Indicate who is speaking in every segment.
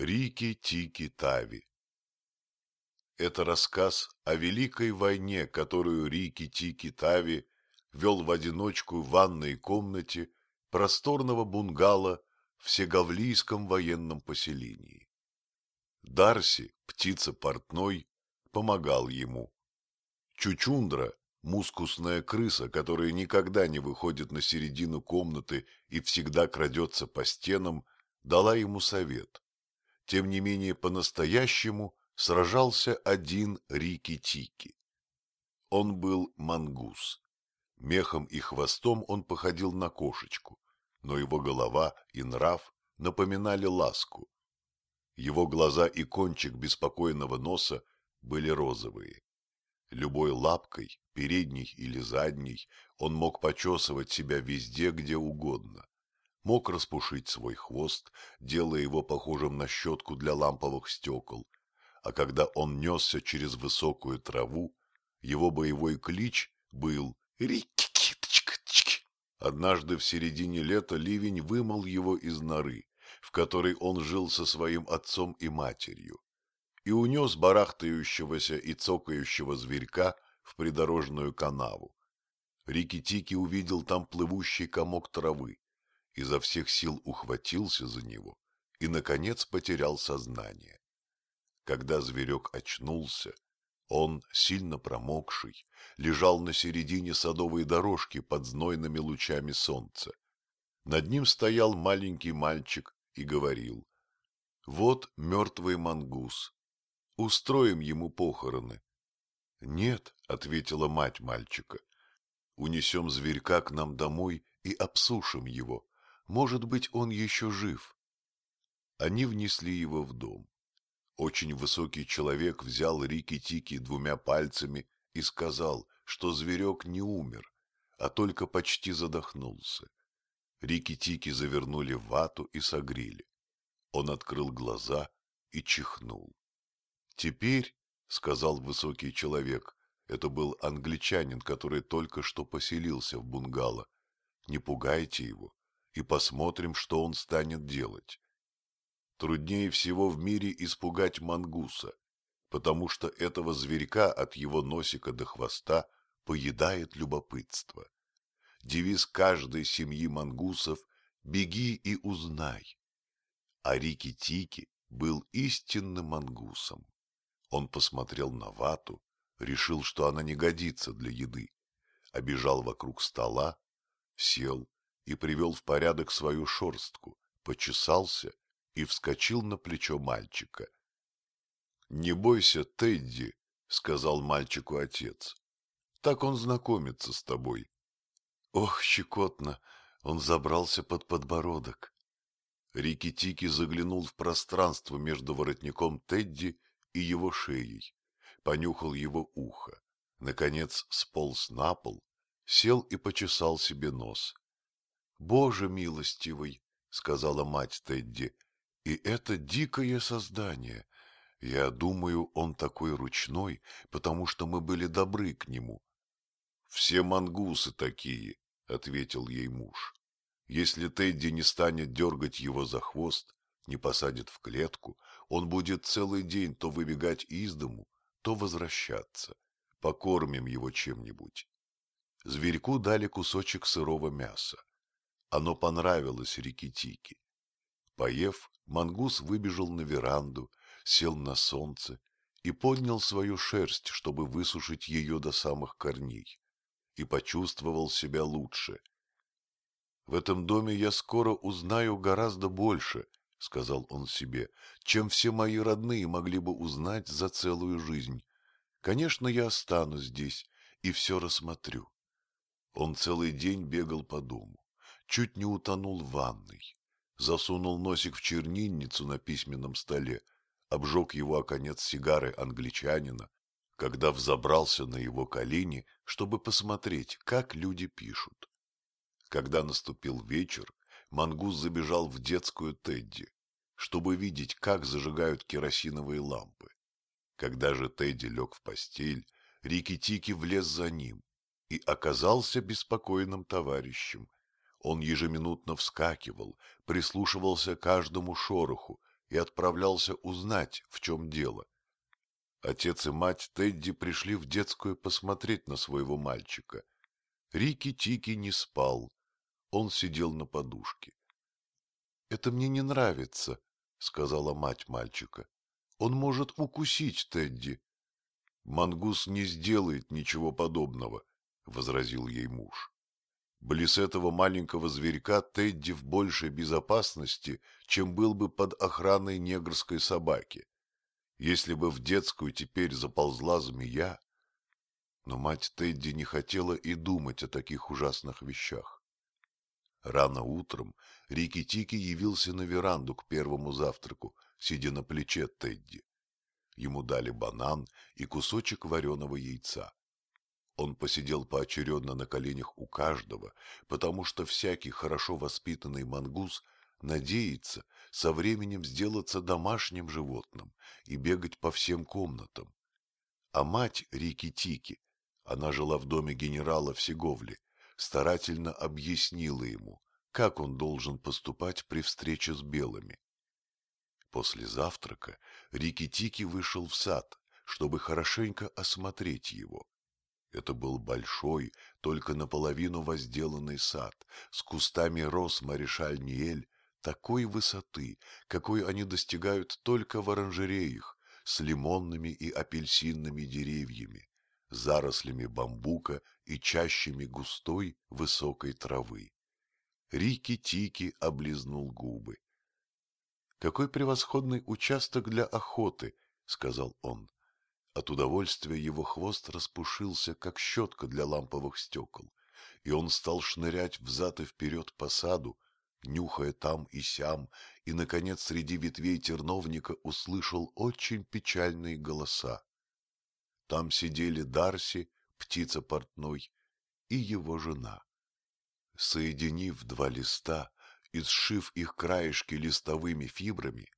Speaker 1: Рики-Тики-Тави Это рассказ о великой войне, которую Рики-Тики-Тави вел в одиночку в ванной комнате просторного бунгало в Сегавлийском военном поселении. Дарси, птица портной, помогал ему. Чучундра, мускусная крыса, которая никогда не выходит на середину комнаты и всегда крадется по стенам, дала ему совет. Тем не менее, по-настоящему сражался один Рики-Тики. Он был мангус. Мехом и хвостом он походил на кошечку, но его голова и нрав напоминали ласку. Его глаза и кончик беспокойного носа были розовые. Любой лапкой, передней или задней, он мог почесывать себя везде, где угодно. Мог распушить свой хвост, делая его похожим на щетку для ламповых стекол. А когда он несся через высокую траву, его боевой клич был «Рикки-киточка-чки». Однажды в середине лета ливень вымыл его из норы, в которой он жил со своим отцом и матерью и унес барахтающегося и цокающего зверька в придорожную канаву. Рики-Тики увидел там плывущий комок травы, изо всех сил ухватился за него и, наконец, потерял сознание. Когда зверек очнулся, он, сильно промокший, лежал на середине садовой дорожки под знойными лучами солнца. Над ним стоял маленький мальчик и говорил, «Вот мертвый мангус, Устроим ему похороны. — Нет, — ответила мать мальчика. — Унесем зверька к нам домой и обсушим его. Может быть, он еще жив. Они внесли его в дом. Очень высокий человек взял Рики-Тики двумя пальцами и сказал, что зверек не умер, а только почти задохнулся. Рики-Тики завернули в вату и согрели. Он открыл глаза и чихнул. Теперь, — сказал высокий человек, это был англичанин, который только что поселился в бунгало, — не пугайте его и посмотрим, что он станет делать. Труднее всего в мире испугать мангуса, потому что этого зверька от его носика до хвоста поедает любопытство. Девиз каждой семьи мангусов — «Беги и узнай». А Рики-Тики был истинным мангусом. Он посмотрел на вату, решил, что она не годится для еды, обежал вокруг стола, сел и привел в порядок свою шорстку, почесался и вскочил на плечо мальчика. — Не бойся, Тедди, — сказал мальчику отец. — Так он знакомится с тобой. Ох, щекотно! Он забрался под подбородок. Рикки-Тики заглянул в пространство между воротником Тедди и его шеей, понюхал его ухо, наконец сполз на пол, сел и почесал себе нос. — Боже милостивый, — сказала мать Тедди, — и это дикое создание. Я думаю, он такой ручной, потому что мы были добры к нему. — Все мангусы такие, — ответил ей муж. Если Тедди не станет дергать его за хвост, не посадит в клетку, он будет целый день то выбегать из дому, то возвращаться. Покормим его чем-нибудь. Зверьку дали кусочек сырого мяса. Оно понравилось Рикки-Тики. Поев, мангус выбежал на веранду, сел на солнце и поднял свою шерсть, чтобы высушить ее до самых корней, и почувствовал себя лучше. В этом доме я скоро узнаю гораздо больше, — сказал он себе, — чем все мои родные могли бы узнать за целую жизнь. Конечно, я останусь здесь и все рассмотрю. Он целый день бегал по дому, чуть не утонул в ванной, засунул носик в чернильницу на письменном столе, обжег его о конец сигары англичанина, когда взобрался на его колени, чтобы посмотреть, как люди пишут. Когда наступил вечер, Мангус забежал в детскую Тедди, чтобы видеть, как зажигают керосиновые лампы. Когда же Тедди лег в постель, Рики-Тики влез за ним и оказался беспокойным товарищем. Он ежеминутно вскакивал, прислушивался к каждому шороху и отправлялся узнать, в чем дело. Отец и мать Тедди пришли в детскую посмотреть на своего мальчика. Рики-Тики не спал, он сидел на подушке. — Это мне не нравится, — сказала мать мальчика. — Он может укусить Тедди. — Мангус не сделает ничего подобного, — возразил ей муж. Близ этого маленького зверька Тедди в большей безопасности, чем был бы под охраной негрской собаки. Если бы в детскую теперь заползла змея... Но мать Тедди не хотела и думать о таких ужасных вещах. Рано утром Рики-Тики явился на веранду к первому завтраку, сидя на плече Тедди. Ему дали банан и кусочек вареного яйца. Он посидел поочередно на коленях у каждого, потому что всякий хорошо воспитанный мангус надеется со временем сделаться домашним животным и бегать по всем комнатам. А мать Рики-Тики, она жила в доме генерала в Сеговле, старательно объяснила ему, как он должен поступать при встрече с белыми. После завтрака Рики-Тики вышел в сад, чтобы хорошенько осмотреть его. Это был большой, только наполовину возделанный сад, с кустами роз Маришаль-Ниэль такой высоты, какой они достигают только в оранжереях, с лимонными и апельсинными деревьями, зарослями бамбука и чащами густой высокой травы. Рики-Тики облизнул губы. — Какой превосходный участок для охоты, — сказал он. От удовольствия его хвост распушился, как щетка для ламповых стекол, и он стал шнырять взад и вперед по саду, нюхая там и сям, и, наконец, среди ветвей терновника услышал очень печальные голоса. Там сидели Дарси, птица портной, и его жена. Соединив два листа и сшив их краешки листовыми фибрами,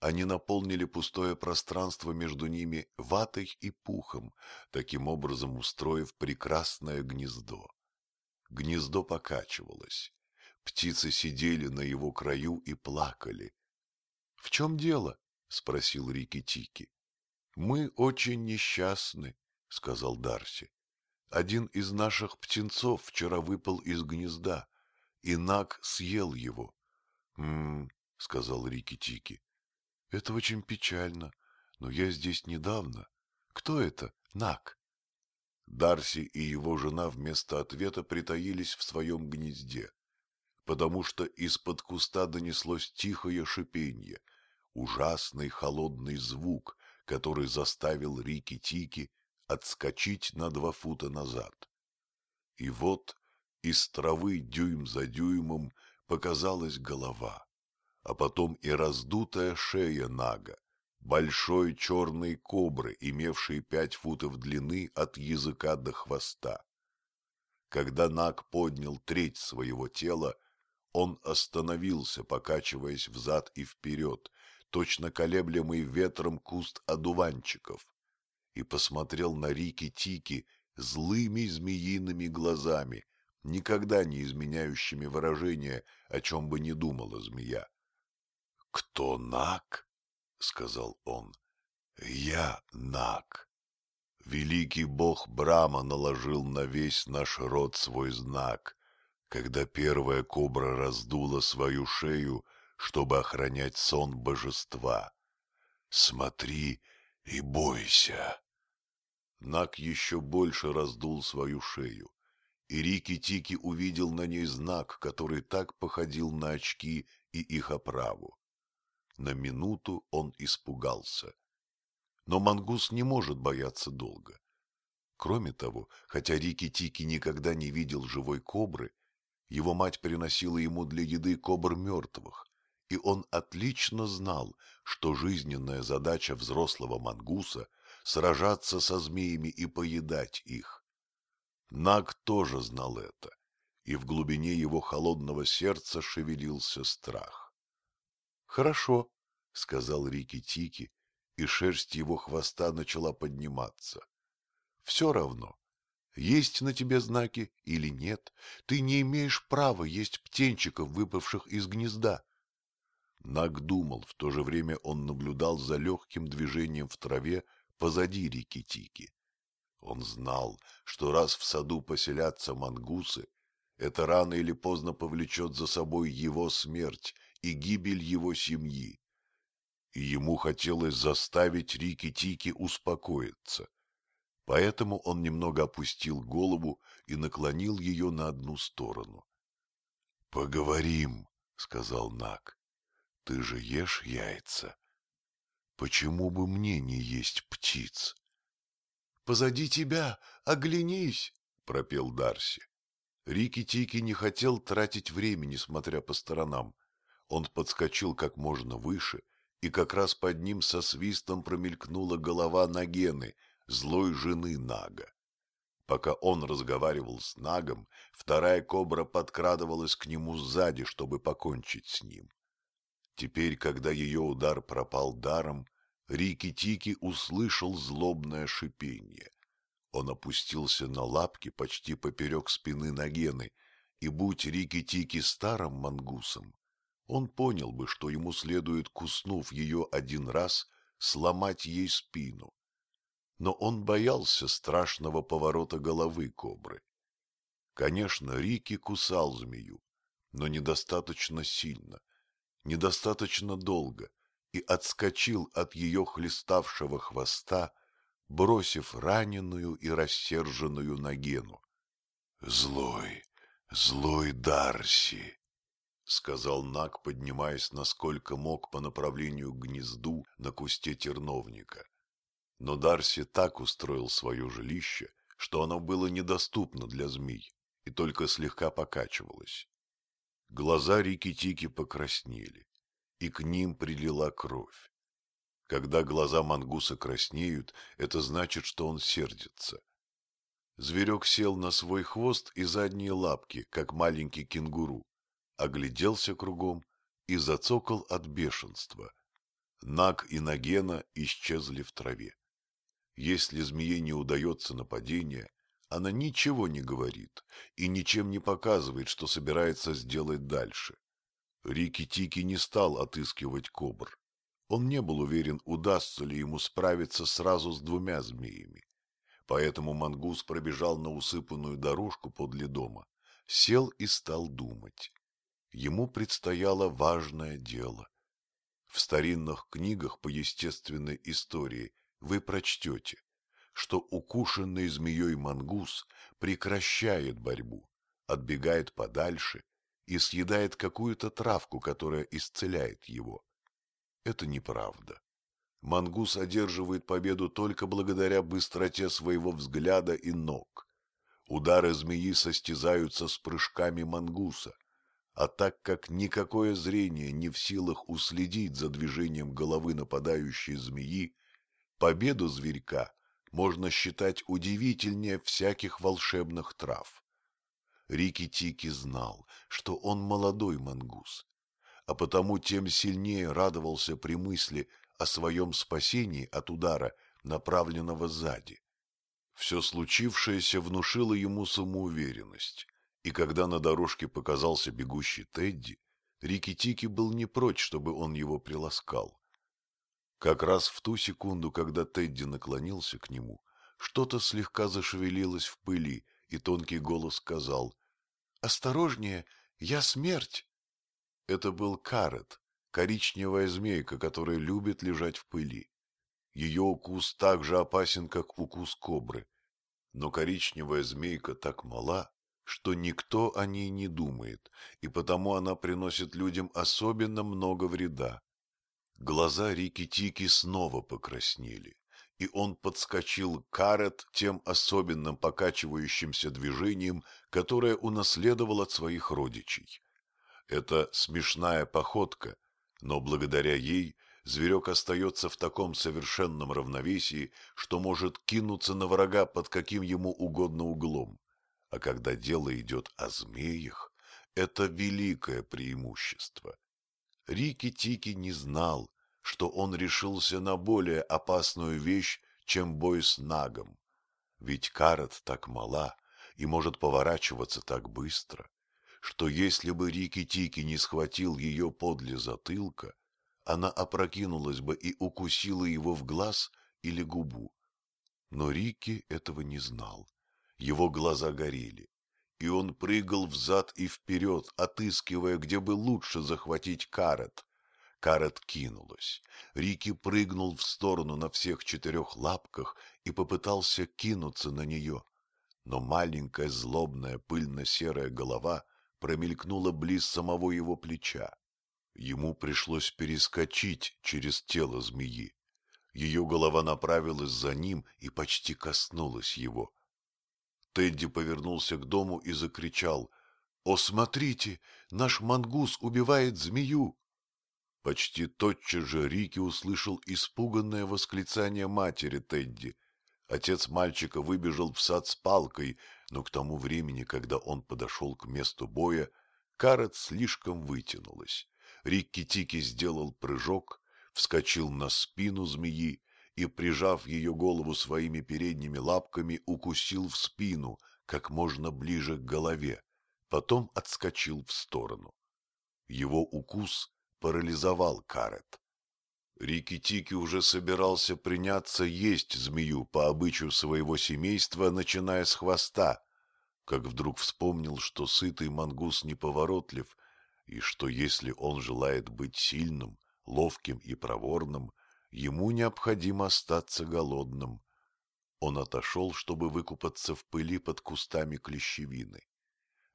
Speaker 1: они наполнили пустое пространство между ними ватой и пухом, таким образом устроив прекрасное гнездо. Гнездо покачивалось. Птицы сидели на его краю и плакали. — В чем дело? — спросил Рики-Тики. — Мы очень несчастны, — сказал Дарси. Один из наших птенцов вчера выпал из гнезда, и Наг съел его. — М-м, — сказал Рики-Тики. Это очень печально, но я здесь недавно. Кто это? Нак. Дарси и его жена вместо ответа притаились в своем гнезде, потому что из-под куста донеслось тихое шипенье, ужасный холодный звук, который заставил Рики-Тики отскочить на два фута назад. И вот из травы дюйм за дюймом показалась голова а потом и раздутая шея Нага, большой черной кобры, имевшей пять футов длины от языка до хвоста. Когда Наг поднял треть своего тела, он остановился, покачиваясь взад и вперед, точно колеблемый ветром куст одуванчиков, и посмотрел на Рики-Тики злыми змеиными глазами, никогда не изменяющими выражение, о чем бы не думала змея. «Кто Нак?» — сказал он. «Я Нак. Великий бог Брама наложил на весь наш род свой знак, когда первая кобра раздула свою шею, чтобы охранять сон божества. Смотри и бойся». Нак еще больше раздул свою шею, и Рики-Тики увидел на ней знак, который так походил на очки и их оправу. На минуту он испугался. Но мангус не может бояться долго. Кроме того, хотя Рики-Тики никогда не видел живой кобры, его мать приносила ему для еды кобр мертвых, и он отлично знал, что жизненная задача взрослого мангуса — сражаться со змеями и поедать их. Наг тоже знал это, и в глубине его холодного сердца шевелился страх. Хорошо, — сказал Рики-Тики, и шерсть его хвоста начала подниматься. Все равно, есть на тебе знаки или нет, ты не имеешь права есть птенчиков, выпавших из гнезда. Наг думал, в то же время он наблюдал за легким движением в траве позади реки Тики. Он знал, что раз в саду поселятся мангусы, это рано или поздно повлечет за собой его смерть и гибель его семьи. И ему хотелось заставить Рики-Тики успокоиться. Поэтому он немного опустил голову и наклонил ее на одну сторону. — Поговорим, — сказал Нак. — Ты же ешь яйца. Почему бы мне не есть птиц? — Позади тебя, оглянись, — пропел Дарси. Рики-Тики не хотел тратить времени, смотря по сторонам. Он подскочил как можно выше, и как раз под ним со свистом промелькнула голова Нагены, злой жены Нага. Пока он разговаривал с Нагом, вторая кобра подкрадывалась к нему сзади, чтобы покончить с ним. Теперь, когда ее удар пропал даром, Рики-Тики услышал злобное шипение. Он опустился на лапки почти поперек спины Нагены, и будь Рики-Тики старым мангусом, он понял бы, что ему следует, куснув ее один раз, сломать ей спину. Но он боялся страшного поворота головы кобры. Конечно, Рики кусал змею, но недостаточно сильно, недостаточно долго, и отскочил от ее хлеставшего хвоста, бросив раненую и рассерженную Нагену. — Злой, злой Дарси! — сказал Наг, поднимаясь насколько мог по направлению к гнезду на кусте терновника. Но Дарси так устроил свое жилище, что оно было недоступно для змей и только слегка покачивалось. Глаза Рики-Тики покраснели, и к ним прилила кровь. Когда глаза мангуса краснеют, это значит, что он сердится. Зверек сел на свой хвост и задние лапки, как маленький кенгуру, огляделся кругом и зацокал от бешенства. Наг и Нагена исчезли в траве. Если змее не удается нападение, она ничего не говорит и ничем не показывает, что собирается сделать дальше. Рики-Тики не стал отыскивать кобр. Он не был уверен, удастся ли ему справиться сразу с двумя змеями. Поэтому мангус пробежал на усыпанную дорожку подле дома, сел и стал думать. Ему предстояло важное дело. В старинных книгах по естественной истории вы прочтете, что укушенный змеей мангус прекращает борьбу, отбегает подальше и съедает какую-то травку, которая исцеляет его. Это неправда. Мангус одерживает победу только благодаря быстроте своего взгляда и ног. Удары змеи состязаются с прыжками мангуса, а так как никакое зрение не в силах уследить за движением головы нападающей змеи, победу зверька можно считать удивительнее всяких волшебных трав. Рики-Тики знал, что он молодой мангус, а потому тем сильнее радовался при мысли о своем спасении от удара, направленного сзади. Все случившееся внушило ему самоуверенность, и когда на дорожке показался бегущий Тедди, Рики-Тики был не прочь, чтобы он его приласкал. Как раз в ту секунду, когда Тедди наклонился к нему, что-то слегка зашевелилось в пыли, и тонкий голос сказал «Осторожнее, я смерть!» Это был карет, коричневая змейка, которая любит лежать в пыли. Ее укус так же опасен, как укус кобры. Но коричневая змейка так мала, что никто о ней не думает, и потому она приносит людям особенно много вреда. Глаза Рики-Тики снова покраснели, и он подскочил Карет тем особенным покачивающимся движением, которое унаследовал от своих родичей. Это смешная походка, но благодаря ей зверек остается в таком совершенном равновесии, что может кинуться на врага под каким ему угодно углом. А когда дело идет о змеях, это великое преимущество. Рики-Тики не знал, что он решился на более опасную вещь, чем бой с Нагом. Ведь Карат так мала и может поворачиваться так быстро, что если бы Рики-Тики не схватил ее подле затылка, она опрокинулась бы и укусила его в глаз или губу. Но Рики этого не знал. Его глаза горели, и он прыгал взад и вперед, отыскивая, где бы лучше захватить карет. Карет кинулась. Рики прыгнул в сторону на всех четырех лапках и попытался кинуться на нее. Но маленькая злобная пыльно-серая голова промелькнула близ самого его плеча. Ему пришлось перескочить через тело змеи. Ее голова направилась за ним и почти коснулась его. Тедди повернулся к дому и закричал. — О, смотрите, наш мангус убивает змею! Почти тотчас же Рики услышал испуганное восклицание матери Тедди. Отец мальчика выбежал в сад с палкой, но к тому времени, когда он подошел к месту боя, карет слишком вытянулась. Рикки-Тики сделал прыжок, вскочил на спину змеи и, прижав ее голову своими передними лапками, укусил в спину, как можно ближе к голове, потом отскочил в сторону. Его укус парализовал Карет. Рики-Тики уже собирался приняться есть змею по обычаю своего семейства, начиная с хвоста, как вдруг вспомнил, что сытый мангус неповоротлив, и что если он желает быть сильным, ловким и проворным, ему необходимо остаться голодным. Он отошел, чтобы выкупаться в пыли под кустами клещевины.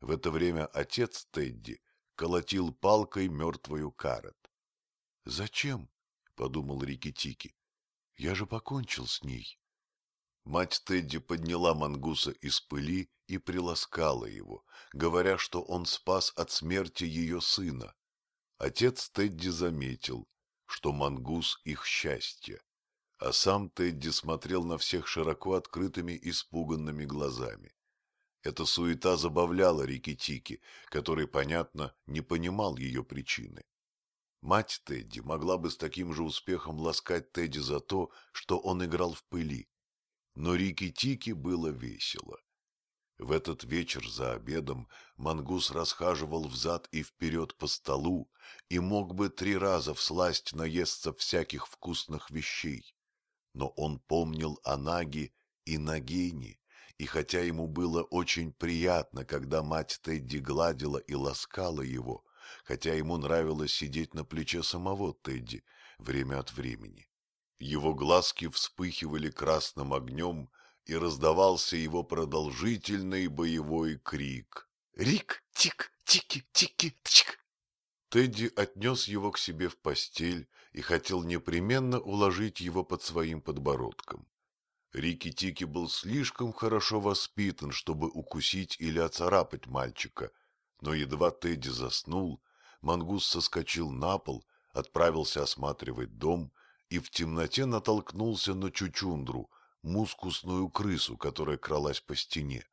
Speaker 1: В это время отец Тедди колотил палкой мертвую карет. — Зачем? — подумал Рикки-Тики. — Я же покончил с ней. Мать Тедди подняла мангуса из пыли и приласкала его, говоря, что он спас от смерти ее сына. Отец Тедди заметил, что мангус — их счастье, а сам Тедди смотрел на всех широко открытыми испуганными глазами. Эта суета забавляла Рикки-Тики, который, понятно, не понимал ее причины. Мать Тедди могла бы с таким же успехом ласкать Тедди за то, что он играл в пыли. Но Рикки-Тики было весело. В этот вечер за обедом мангус расхаживал взад и вперед по столу и мог бы три раза всласть наесться всяких вкусных вещей. Но он помнил о Наге и Нагине и хотя ему было очень приятно, когда мать Тедди гладила и ласкала его, хотя ему нравилось сидеть на плече самого Тедди время от времени, его глазки вспыхивали красным огнем, и раздавался его продолжительный боевой крик. «Рик! Тик! Тики! Тики! Тик!» Тедди отнес его к себе в постель и хотел непременно уложить его под своим подбородком. Рики-Тики был слишком хорошо воспитан, чтобы укусить или оцарапать мальчика, но едва Тедди заснул, мангус соскочил на пол, отправился осматривать дом и в темноте натолкнулся на чучундру, мускусную крысу, которая кралась по стене.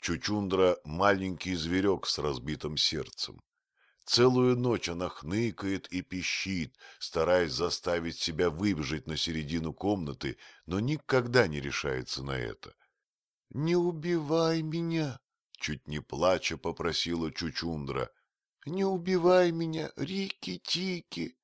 Speaker 1: Чучундра — маленький зверек с разбитым сердцем. Целую ночь она хныкает и пищит, стараясь заставить себя выбежать на середину комнаты, но никогда не решается на это. — Не убивай меня! — чуть не плача попросила Чучундра. — Не убивай меня, Рики-Тики!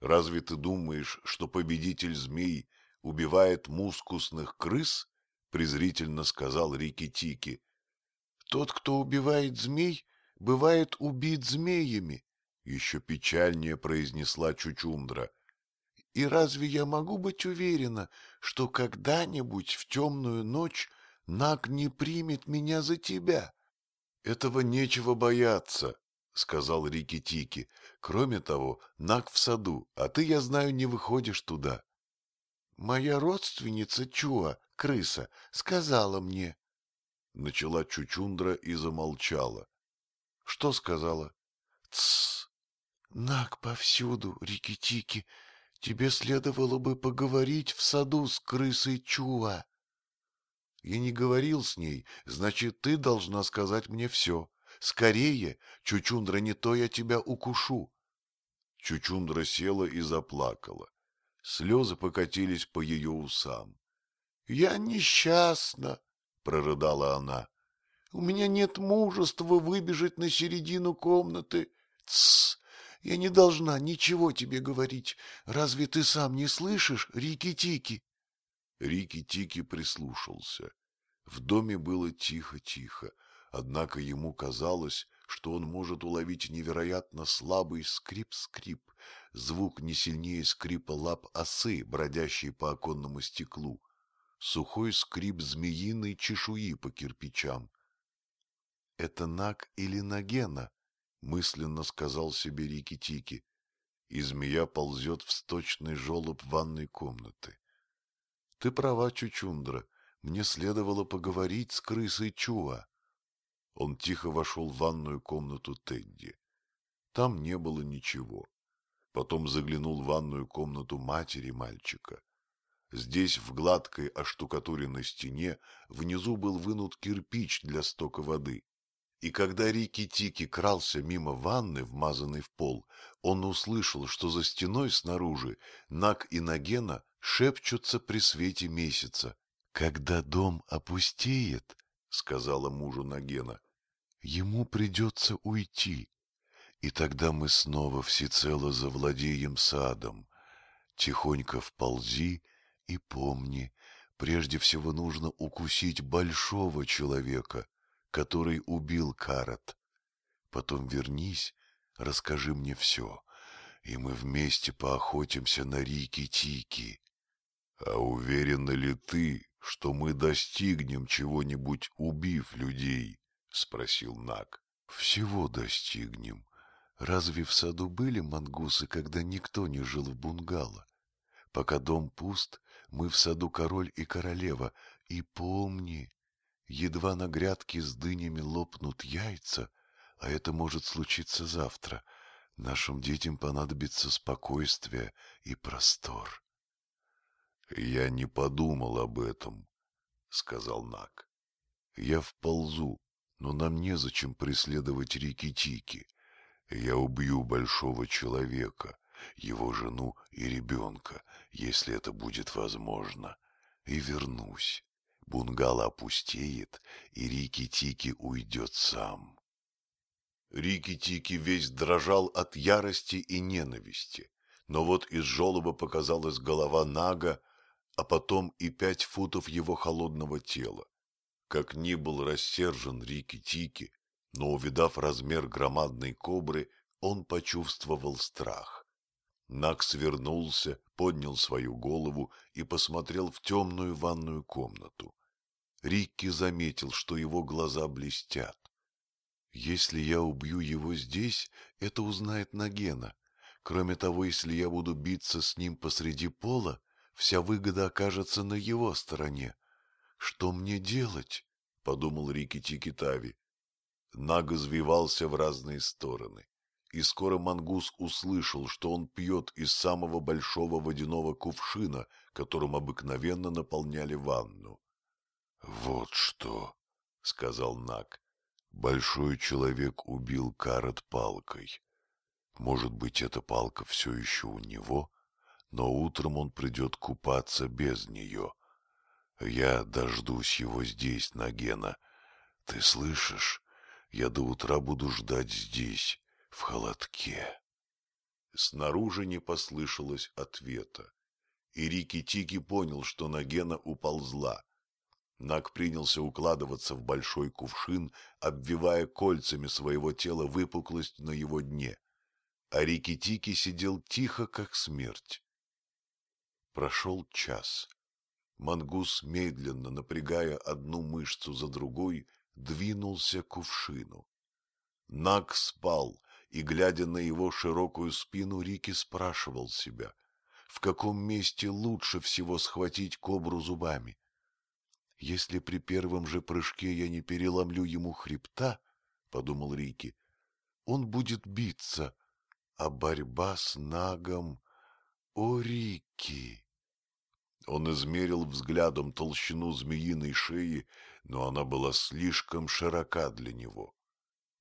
Speaker 1: Разве ты думаешь, что победитель змей убивает мускусных крыс? — презрительно сказал Рики-Тики. — Тот, кто убивает змей, бывает убит змеями, — еще печальнее произнесла Чучундра. — И разве я могу быть уверена, что когда-нибудь в темную ночь Наг не примет меня за тебя? — Этого нечего бояться, — сказал Рики-Тики. — Кроме того, Наг в саду, а ты, я знаю, не выходишь туда. — Моя родственница Чуа, крыса, сказала мне. Начала Чучундра и замолчала. Что сказала? Тссс. Наг повсюду, Рикки-Тики. Тебе следовало бы поговорить в саду с крысой Чуа. Я не говорил с ней, значит, ты должна сказать мне все. Скорее, Чучундра, не то я тебя укушу. Чучундра села и заплакала. Слезы покатились по ее усам. — Я несчастна, — прорыдала она.
Speaker 2: У меня нет мужества выбежать на середину комнаты. Тссс! Я не должна ничего тебе говорить. Разве ты сам не слышишь, Рики-Тики?
Speaker 1: Рики-Тики прислушался. В доме было тихо-тихо, однако ему казалось, что он может уловить невероятно слабый скрип-скрип, звук не сильнее скрипа лап осы, бродящей по оконному стеклу, сухой скрип змеиной чешуи по кирпичам. — Это Наг или Нагена? мысленно сказал себе Рики-Тики, и змея ползет в сточный желоб ванной комнаты. Ты права, Чучундра, мне следовало поговорить с крысой Чуа. Он тихо вошел в ванную комнату Тедди. Там не было ничего. Потом заглянул в ванную комнату матери мальчика. Здесь, в гладкой оштукатуренной стене, внизу был вынут кирпич для стока воды. И когда Рики-Тики крался мимо ванны, вмазанной в пол, он услышал, что за стеной снаружи Нак и Нагена шепчутся при свете месяца. — Когда дом опустеет, — сказала мужу Нагена, — ему придется уйти, и тогда мы снова всецело завладеем садом. Тихонько вползи и помни, прежде всего нужно укусить большого человека, который убил Карат. Потом вернись, расскажи мне все, и мы вместе поохотимся на Рики-Тики. А уверена ли ты, что мы достигнем чего-нибудь, убив людей? — спросил Нак. — Всего достигнем. Разве в саду были мангусы, когда никто не жил в бунгало? Пока дом пуст, мы в саду король и королева, и помни, Едва на грядке с дынями лопнут яйца, а это может случиться завтра, нашим детям понадобится спокойствие и простор. — Я не подумал об этом, — сказал Нак. — Я вползу, но нам незачем преследовать Рики-Тики. Я убью большого человека, его жену и ребенка, если это будет возможно, и вернусь. Бунгало опустеет, и Рики-Тики уйдет сам. Рики-Тики весь дрожал от ярости и ненависти, но вот из желоба показалась голова Нага, а потом и пять футов его холодного тела. Как ни был рассержен Рики-Тики, но, увидав размер громадной кобры, он почувствовал страх. Наг свернулся, поднял свою голову и посмотрел в темную ванную комнату. Рикки заметил, что его глаза блестят. Если я убью его здесь, это узнает Нагена. Кроме того, если я буду биться с ним посреди пола, вся выгода окажется на его стороне. Что мне делать? — подумал Рики Тикитави. Наг извивался в разные стороны и скоро мангус услышал, что он пьет из самого большого водяного кувшина, которым обыкновенно наполняли ванну. — Вот что, — сказал Нак, — большой человек убил Карат палкой. Может быть, эта палка все еще у него, но утром он придет купаться без нее. Я дождусь его здесь, Нагена. Ты слышишь? Я до утра буду ждать здесь в холодке. Снаружи не послышалось ответа, и Рики-Тики понял, что Нагена уползла. Наг принялся укладываться в большой кувшин, обвивая кольцами своего тела выпуклость на его дне, а Рики-Тики сидел тихо, как смерть. Прошел час. Мангус, медленно напрягая одну мышцу за другой, двинулся к кувшину. Наг спал, и, глядя на его широкую спину, Рики спрашивал себя, в каком месте лучше всего схватить кобру зубами. «Если при первом же прыжке я не переломлю ему хребта, — подумал Рики, — он будет биться, а борьба с Нагом... О, Рики!» Он измерил взглядом толщину змеиной шеи, но она была слишком широка для него.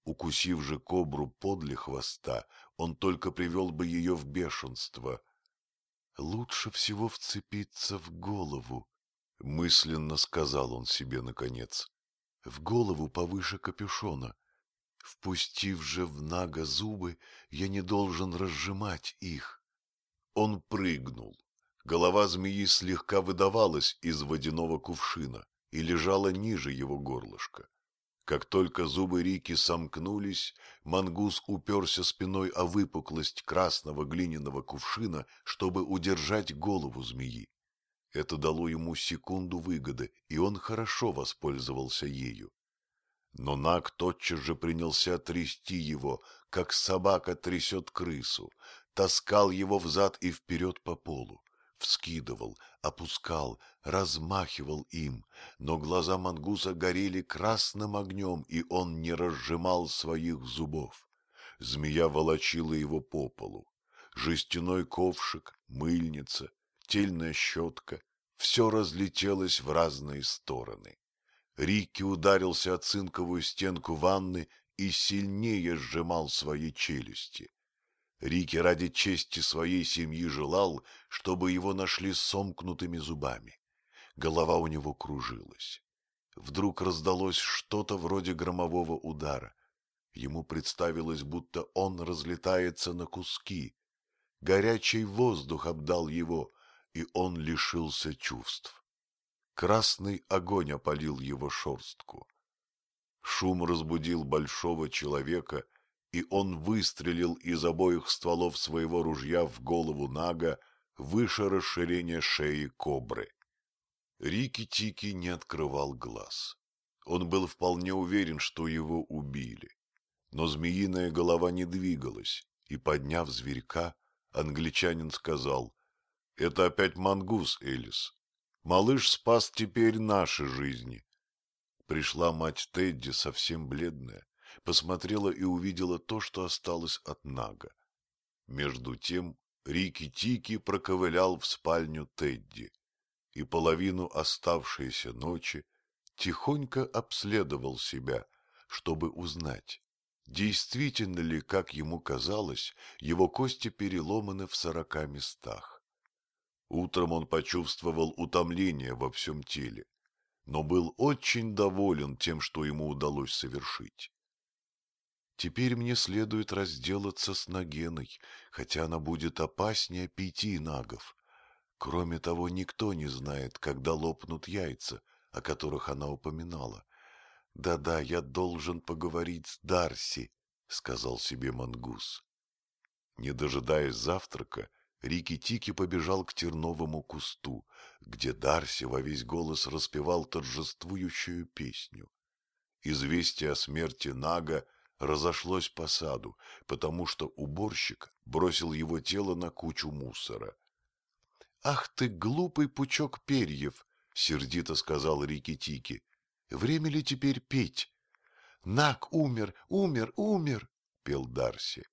Speaker 1: Укусив же кобру подле хвоста, он только привел бы ее в бешенство. «Лучше всего вцепиться в голову», — мысленно сказал он себе наконец.
Speaker 2: в голову повыше капюшона. Впустив же в Нага зубы, я не должен разжимать их.
Speaker 1: Он прыгнул. Голова змеи слегка выдавалась из водяного кувшина и лежала ниже его горлышка. Как только зубы Рики сомкнулись, мангус уперся спиной о выпуклость красного глиняного кувшина, чтобы удержать голову змеи. Это дало ему секунду выгоды, и он хорошо воспользовался ею. Но Наг тотчас же принялся трясти его, как собака трясет крысу, таскал его взад и вперед по полу, вскидывал, опускал, размахивал им, но глаза мангуса горели красным огнем, и он не разжимал своих зубов. Змея волочила его по полу. Жестяной ковшик, мыльница, тельная щетка — все разлетелось в разные стороны. Рикки ударился о цинковую стенку ванны и сильнее сжимал свои челюсти. Рики ради чести своей семьи желал, чтобы его нашли сомкнутыми зубами. Голова у него кружилась. Вдруг раздалось что-то вроде громового удара. Ему представилось, будто он разлетается на куски. Горячий воздух обдал его, и он лишился чувств. Красный огонь опалил его шорстку. Шум разбудил большого человека, и он выстрелил из обоих стволов своего ружья в голову Нага выше расширения шеи кобры. Рики-Тики не открывал глаз. Он был вполне уверен, что его убили. Но змеиная голова не двигалась, и, подняв зверька, англичанин сказал, «Это опять мангус, Элис. Малыш спас теперь наши жизни». Пришла мать Тедди, совсем бледная, посмотрела и увидела то, что осталось от Нага. Между тем Рики-Тики проковылял в спальню Тедди и половину оставшейся ночи тихонько обследовал себя, чтобы узнать, действительно ли, как ему казалось, его кости переломаны в сорока местах. Утром он почувствовал утомление во всем теле, но был очень доволен тем, что ему удалось совершить. Теперь мне следует разделаться с Нагеной, хотя она будет опаснее пяти нагов. Кроме того, никто не знает, когда лопнут яйца, о которых она упоминала. Да-да, я должен поговорить с Дарси, — сказал себе Мангус. Не дожидаясь завтрака, Рики-Тики побежал к терновому кусту, где Дарси во весь голос распевал торжествующую песню. Известие о смерти Нага разошлось по саду, потому что уборщик бросил его тело на кучу мусора. — Ах ты, глупый пучок перьев! — сердито сказал Рики-Тики. — Время ли теперь петь? — Нак умер, умер, умер! — пел Дарси.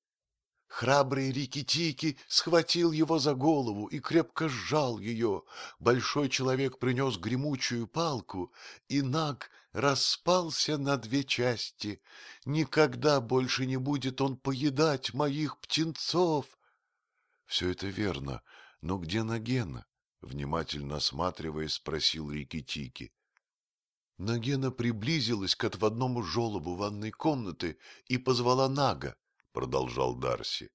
Speaker 1: Храбрый Рики-Тики схватил его за голову и крепко сжал ее. Большой человек принес гремучую палку, и Наг распался на две части. Никогда больше не будет он поедать моих птенцов. Все это верно, но где Нагена? Внимательно осматриваясь, спросил Рики-Тики. Нагена приблизилась к отводному желобу ванной комнаты и позвала Нага, продолжал Дарси.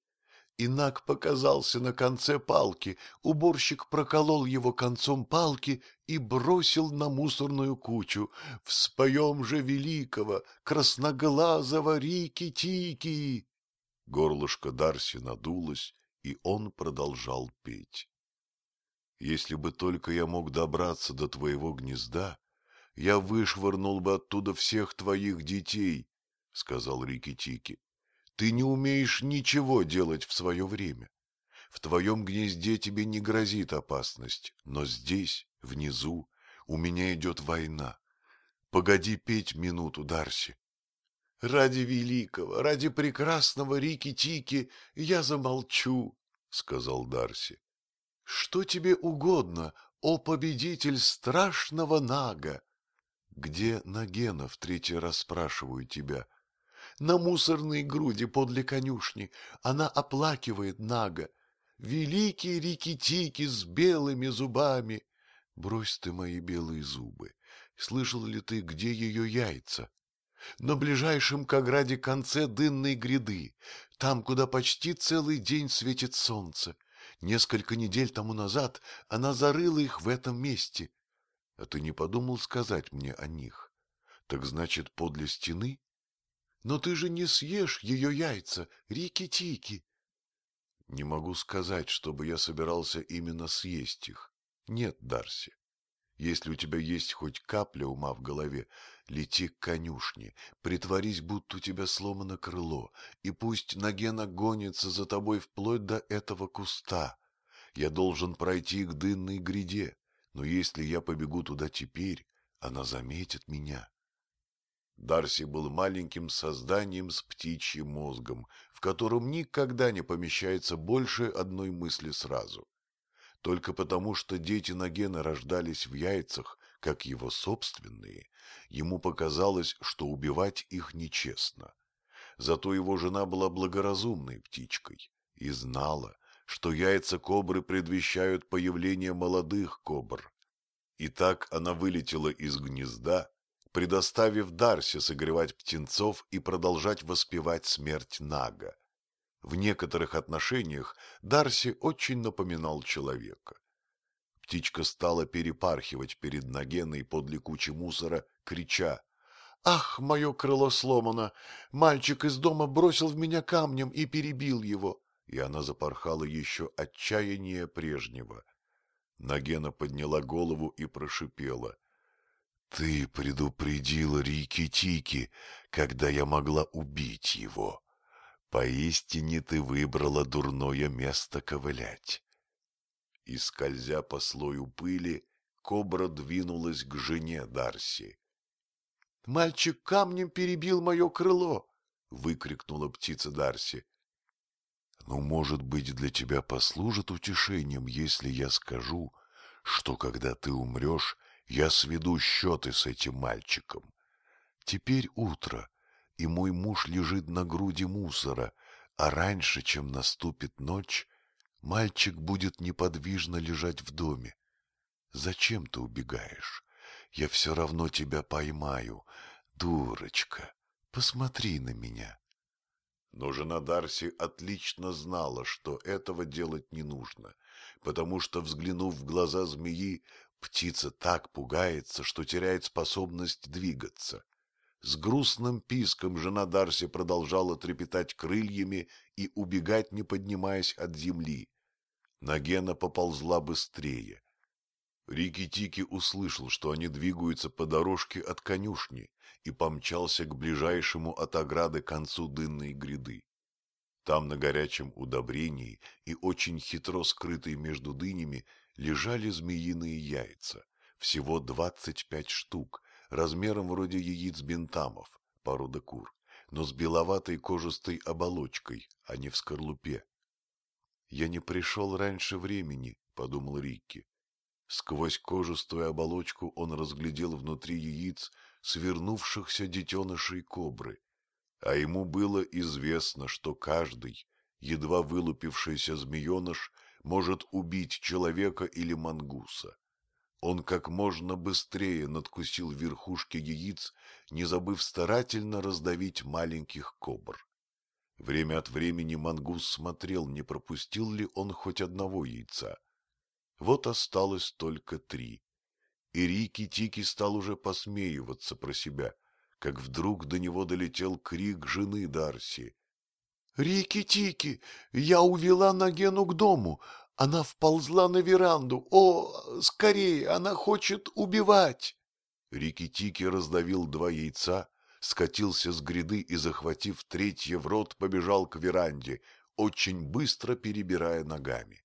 Speaker 1: Инак показался на конце палки, уборщик проколол его концом палки и бросил на мусорную кучу. «Вспоем же великого, красноглазого Рики-Тики!» Горлышко Дарси надулось, и он продолжал петь. «Если бы только я мог добраться до твоего гнезда, я вышвырнул бы оттуда всех твоих детей», — сказал Рики-Тики. Ты не умеешь ничего делать в свое время. В твоем гнезде тебе не грозит опасность, но здесь, внизу, у меня идет война. Погоди петь минуту, Дарси. Ради великого, ради прекрасного Рики-Тики я замолчу, — сказал Дарси. Что тебе угодно, о победитель страшного Нага? Где Нагена, в третий раз спрашиваю тебя, на мусорной груди подле конюшни. Она оплакивает Нага. Великий Рикитики с белыми зубами. Брось ты мои белые зубы.
Speaker 2: Слышал ли ты, где ее яйца? На ближайшем к ограде конце дынной гряды, там, куда почти целый день светит солнце. Несколько недель тому назад она зарыла их в этом месте. А ты не подумал сказать мне о них? Так значит, подле стены? Но ты же не съешь ее яйца, Рики-Тики. Не могу сказать, чтобы я собирался именно съесть их. Нет, Дарси. Если у тебя есть хоть капля ума в голове, лети к конюшне, притворись, будто у тебя сломано крыло, и пусть Нагена гонится за тобой вплоть до этого куста. Я должен пройти к дынной гряде, но если я побегу туда теперь, она заметит меня. Дарси был маленьким созданием с птичьим мозгом, в котором никогда не помещается больше одной мысли сразу. Только потому, что дети Нагена рождались в яйцах, как его собственные, ему показалось, что убивать их нечестно. Зато его жена была благоразумной птичкой и знала, что яйца кобры предвещают появление молодых кобр. И так она вылетела из гнезда, предоставив Дарсе согревать птенцов и продолжать воспевать смерть Нага. В некоторых отношениях Дарси очень напоминал человека. Птичка стала перепархивать перед Нагеной подле кучи мусора, крича. «Ах, мое крыло сломано! Мальчик из дома бросил в меня камнем и перебил его!» И она запорхала еще отчаяние прежнего. Нагена подняла голову и прошипела. Ты предупредила Рики-Тики, когда я могла убить его. Поистине ты выбрала дурное место ковылять. И, скользя по слою пыли, кобра двинулась к жене Дарси. — Мальчик камнем перебил мое крыло! — выкрикнула птица Дарси. — Ну, может быть, для тебя послужит утешением, если я скажу, что когда ты умрешь, я сведу счеты с этим мальчиком. Теперь утро, и мой муж лежит на груди мусора, а раньше, чем наступит ночь, мальчик будет неподвижно лежать в доме. Зачем ты убегаешь? Я все равно тебя поймаю. Дурочка, посмотри на меня. Но жена Дарси отлично знала, что этого делать не нужно, потому что, взглянув в глаза змеи, Птица так пугается, что теряет способность двигаться. С грустным писком жена Дарси продолжала трепетать крыльями и убегать, не поднимаясь от земли. Нагена поползла быстрее. Рики-Тики услышал, что они двигаются по дорожке от конюшни, и помчался к ближайшему от ограды концу дынной гряды. Там на горячем удобрении и очень хитро скрытой между дынями лежали змеиные яйца, всего двадцать пять штук, размером вроде яиц бентамов, порода кур, но с беловатой кожистой оболочкой, а не в скорлупе. «Я не пришел раньше времени», — подумал Рикки. Сквозь кожистую оболочку он разглядел внутри яиц свернувшихся детенышей кобры, а ему было известно, что каждый, едва вылупившийся змееныш, может убить человека или мангуса. Он как можно быстрее надкусил верхушки яиц, не забыв старательно раздавить маленьких кобр. Время от времени мангус смотрел, не пропустил ли он хоть одного яйца. Вот осталось только три. И Рики-Тики стал уже посмеиваться про себя, как вдруг до него долетел крик жены Дарси. «Рики-тики, я увела Нагену к дому. Она вползла на веранду. О, скорее, она хочет убивать!» Рики-тики раздавил два яйца, скатился с гряды и, захватив третье в рот, побежал к веранде, очень быстро перебирая ногами.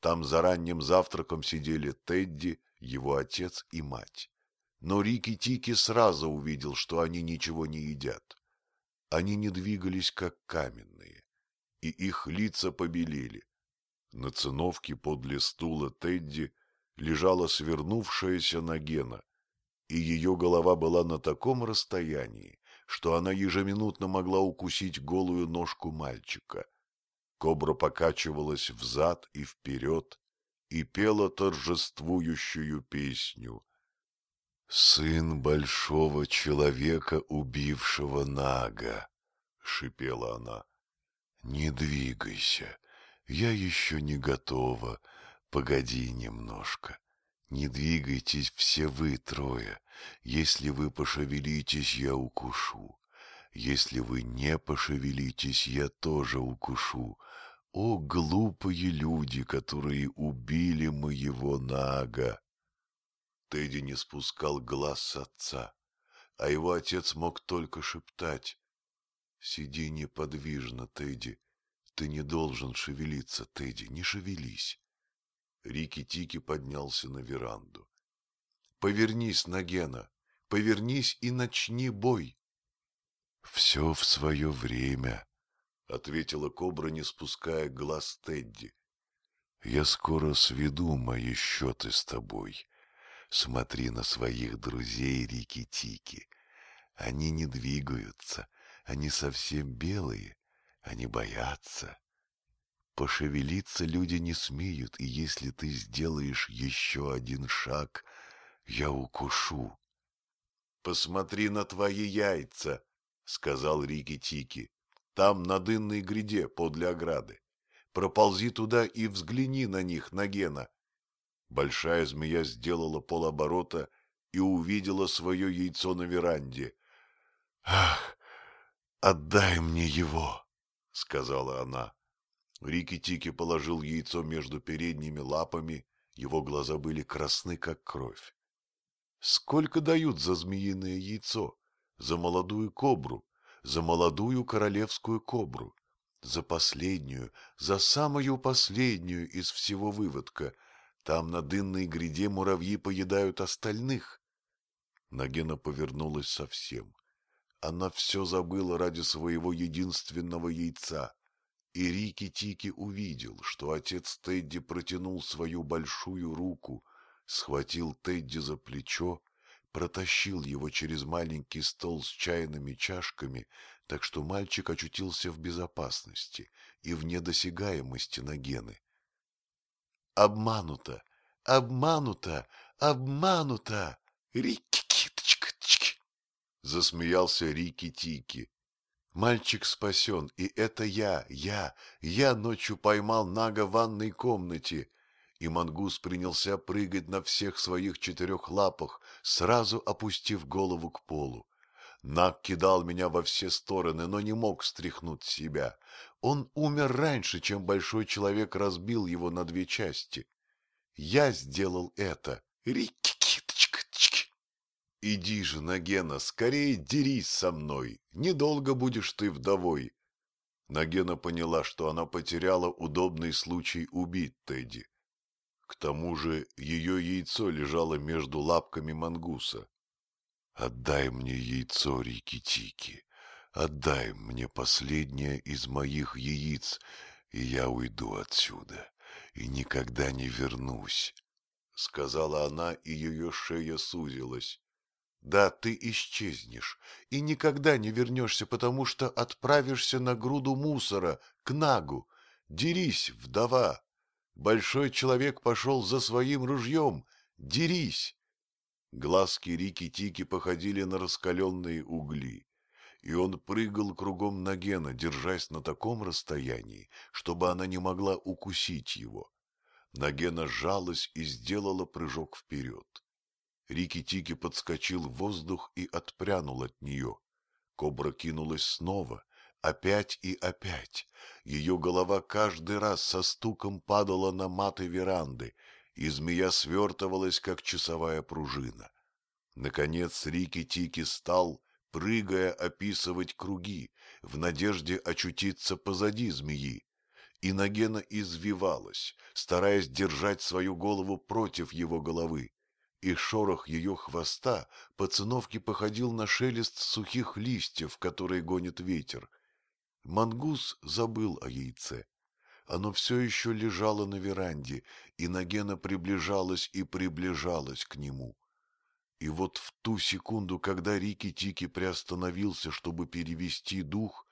Speaker 2: Там за ранним завтраком сидели Тедди, его отец и мать. Но Рики-Тики сразу увидел, что они ничего не едят. Они не двигались, как каменные, и их лица побелели. На циновке подле стула Тедди лежала свернувшаяся Нагена, и ее голова была на таком расстоянии, что она ежеминутно могла укусить голую ножку мальчика. Кобра покачивалась взад и вперед и пела торжествующую песню. «Сын большого человека, убившего Нага», — шипела она. «Не двигайся, я еще не готова, погоди немножко. Не двигайтесь все вы трое, если вы пошевелитесь, я укушу. Если вы не пошевелитесь, я тоже укушу. О, глупые люди, которые убили моего Нага! Тедди не спускал глаз с отца, а его отец мог только шептать. «Сиди неподвижно, Тедди. Ты не должен шевелиться, Тедди, не шевелись». Рики-Тики поднялся на веранду. «Повернись, Нагена, повернись и начни бой». «Все в свое время», — ответила кобра, не спуская глаз Тедди. «Я скоро сведу мои счеты с тобой. Смотри на своих друзей Рики-Тики. Они не двигаются, они совсем белые, они боятся. Пошевелиться люди не смеют, и если ты сделаешь еще один шаг, я укушу. — Посмотри на твои яйца, — сказал Рики-Тики. — Там на дынной гряде подле ограды. Проползи туда и взгляни на них, Нагена. Большая змея сделала полоборота и увидела свое яйцо на веранде. — Ах, отдай мне его, — сказала она. Рики-Тики положил яйцо между передними лапами, его глаза были красны, как кровь. — Сколько дают за змеиное яйцо? За молодую кобру? За молодую королевскую кобру? За последнюю, за самую последнюю из всего выводка — там на дынной гряде муравьи поедают остальных. Нагена повернулась совсем. Она все забыла ради своего единственного яйца. И Рики-Тики увидел, что отец Тедди протянул свою большую руку, схватил Тедди за плечо, протащил его через маленький стол с чайными чашками, так что мальчик очутился в безопасности и в недосягаемости Нагены. Обманута, обманута, обманута. Рики-киточка-тички. Засмеялся Рики-Тики. Мальчик спасен, и это я, я, я ночью поймал Нага в ванной комнате. И мангус принялся прыгать на всех своих четырех лапах, сразу опустив голову к полу. Наг кидал меня во все стороны, но не мог стряхнуть себя. Он умер раньше, чем большой человек разбил его на две части. Я сделал это. Рики-киточка-чки. Иди же, Нагена, скорее дерись со мной. Недолго будешь ты вдовой. Нагена поняла, что она потеряла удобный случай убить Тедди. К тому же ее яйцо лежало между лапками мангуса. «Отдай мне яйцо, Рики-Тики, отдай мне последнее из моих яиц, и я уйду отсюда, и никогда не вернусь», — сказала она, и ее шея сузилась. «Да, ты исчезнешь и никогда не вернешься, потому что отправишься на груду мусора, к Нагу. Дерись, вдова! Большой человек пошел за своим ружьем. Дерись!» Глазки Рики-Тики походили на раскаленные угли и он прыгал кругом Нагена, держась на таком расстоянии, чтобы она не могла укусить его. Нагена сжалась и сделала прыжок вперед. Рики-Тики подскочил в воздух и отпрянул от нее. Кобра кинулась снова, опять и опять. Ее голова каждый раз со стуком падала на маты веранды, и змея свертывалась, как часовая пружина. Наконец Рики-Тики стал прыгая описывать круги, в надежде очутиться позади змеи. И Нагена извивалась, стараясь держать свою голову против его головы, и шорох ее хвоста по циновке походил на шелест сухих листьев, которые гонит ветер. Мангус забыл о яйце. Оно все еще лежало на веранде, и Нагена приближалась и приближалась к нему. И вот в ту секунду, когда Рики-Тики приостановился, чтобы перевести дух,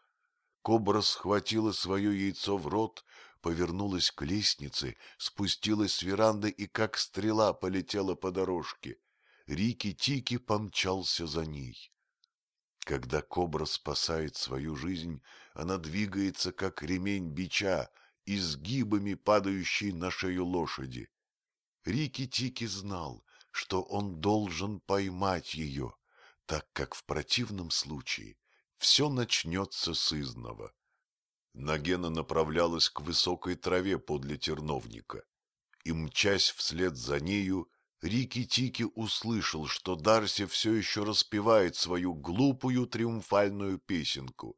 Speaker 2: кобра схватила свое яйцо в рот, повернулась к лестнице, спустилась с веранды и как стрела полетела по дорожке. Рики-Тики помчался за ней. Когда кобра спасает свою жизнь, она двигается, как ремень бича, изгибами падающей на шею лошади. Рики-Тики знал, что он должен поймать ее, так как в противном случае все начнется с изного. Нагена направлялась к высокой траве подле терновника, и, мчась вслед за нею, Рики-Тики услышал, что Дарси все еще распевает свою глупую триумфальную песенку.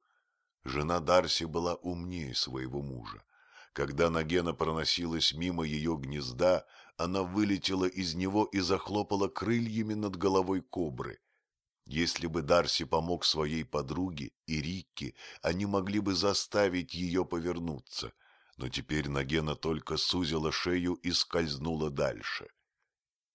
Speaker 2: Жена Дарси была умнее своего мужа. Когда Нагена проносилась мимо ее гнезда, она вылетела из него и захлопала крыльями над головой кобры. Если бы Дарси помог своей подруге и Рикки, они могли бы заставить ее повернуться, но теперь Нагена только сузила шею и скользнула дальше.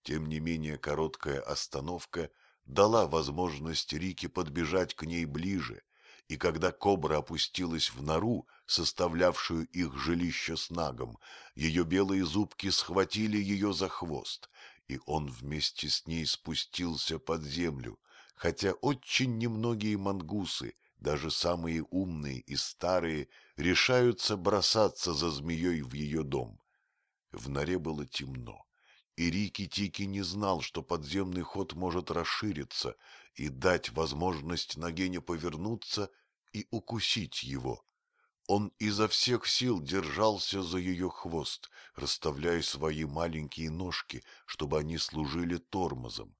Speaker 2: Тем не менее короткая остановка дала возможность Рике подбежать к ней ближе, и когда кобра опустилась в нору, составлявшую их жилище с нагом, ее белые зубки схватили ее за хвост, и он вместе с ней спустился под землю, хотя очень немногие мангусы, даже самые умные и старые, решаются бросаться за змеей в ее дом. В норе было темно и Рики-Тики не знал, что подземный ход может расшириться и дать возможность Нагене повернуться и укусить его. Он изо всех сил держался за ее хвост, расставляя свои маленькие ножки, чтобы они служили тормозом,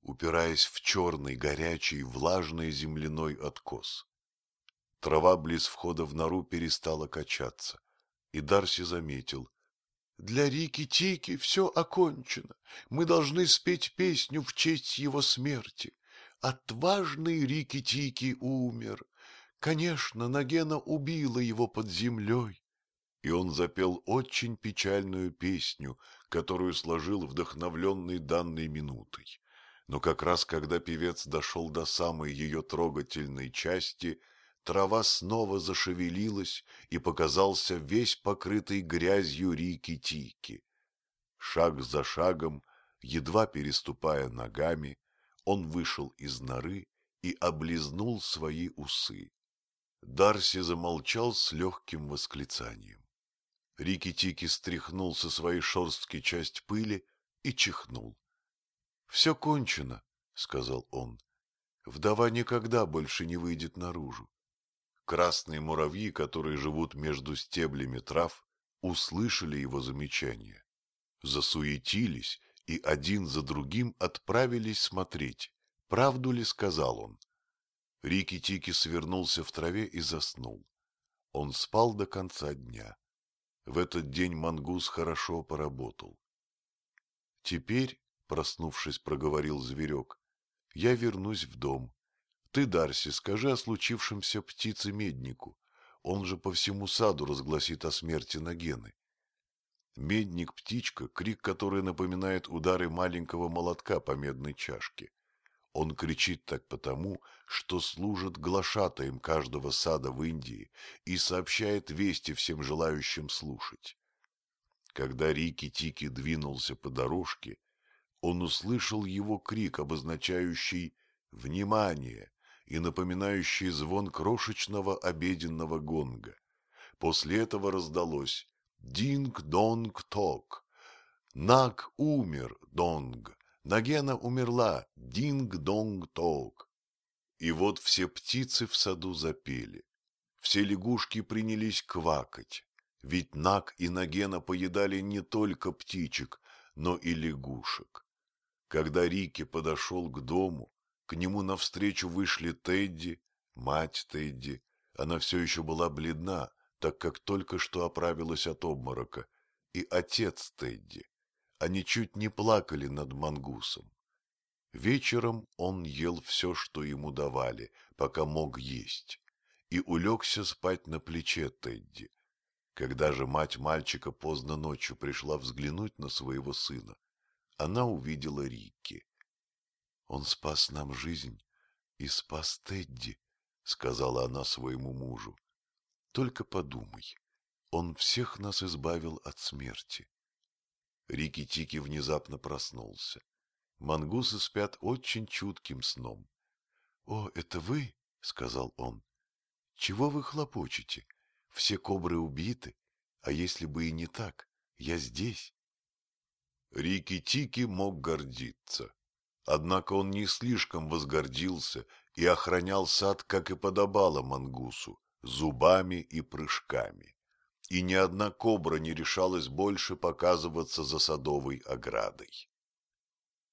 Speaker 2: упираясь в черный, горячий, влажный земляной откос. Трава близ входа в нору перестала качаться, и Дарси заметил, для Рики-Тики все окончено. Мы должны спеть песню в честь его смерти. Отважный Рики-Тики умер. Конечно, Нагена убила его под землей. И он запел очень печальную песню, которую сложил вдохновленный данной минутой. Но как раз когда певец дошел до самой ее трогательной части — трава снова зашевелилась, и показался весь покрытый грязью Рики-Тики. Шаг за шагом, едва переступая ногами, он вышел из норы и облизнул свои усы. Дарси замолчал с легким восклицанием. Рики-Тики стряхнул со своей шерстки часть пыли и чихнул. — Все кончено, — сказал он. Вдова никогда больше не выйдет наружу. Красные муравьи, которые живут между стеблями трав, услышали его замечание, засуетились и один за другим отправились смотреть, правду ли сказал он. Рики-Тики свернулся в траве и заснул. Он спал до конца дня. В этот день мангус хорошо поработал. Теперь, проснувшись, проговорил зверек, я вернусь в дом ты, Дарси, скажи о случившемся птице-меднику. Он же по всему саду разгласит о смерти Нагены. Медник-птичка, крик который напоминает удары маленького молотка по медной чашке. Он кричит так потому, что служит глашатаем каждого сада в Индии и сообщает вести всем желающим слушать. Когда Рики-Тики двинулся по дорожке, он услышал его крик, обозначающий «Внимание! И напоминающий звон крошечного обеденного гонга. После этого раздалось «Динг-донг-ток». Наг умер, донг. Нагена умерла, динг-донг-ток. И вот все птицы в саду запели. Все лягушки принялись квакать. Ведь Наг и Нагена поедали не только птичек, но и лягушек. Когда Рики подошел к дому, к нему навстречу вышли Тедди, мать Тедди. Она все еще была бледна, так как только что оправилась от обморока, и отец Тедди. Они чуть не плакали над мангусом. Вечером он ел все, что ему давали, пока мог есть, и улегся спать на плече Тедди. Когда же мать мальчика поздно ночью пришла взглянуть на своего сына, она увидела Рикки. Он спас нам жизнь и спас Тедди, — сказала она своему мужу. Только подумай, он всех нас избавил от смерти. Рики-Тики внезапно проснулся. Мангусы спят очень чутким сном. — О, это вы? — сказал он. — Чего вы хлопочете? Все кобры убиты, а если бы и не так, я здесь.
Speaker 1: Рики-Тики мог гордиться. Однако он не слишком возгордился и охранял сад, как и подобало мангусу, зубами и прыжками. И ни одна кобра не решалась больше показываться за садовой оградой.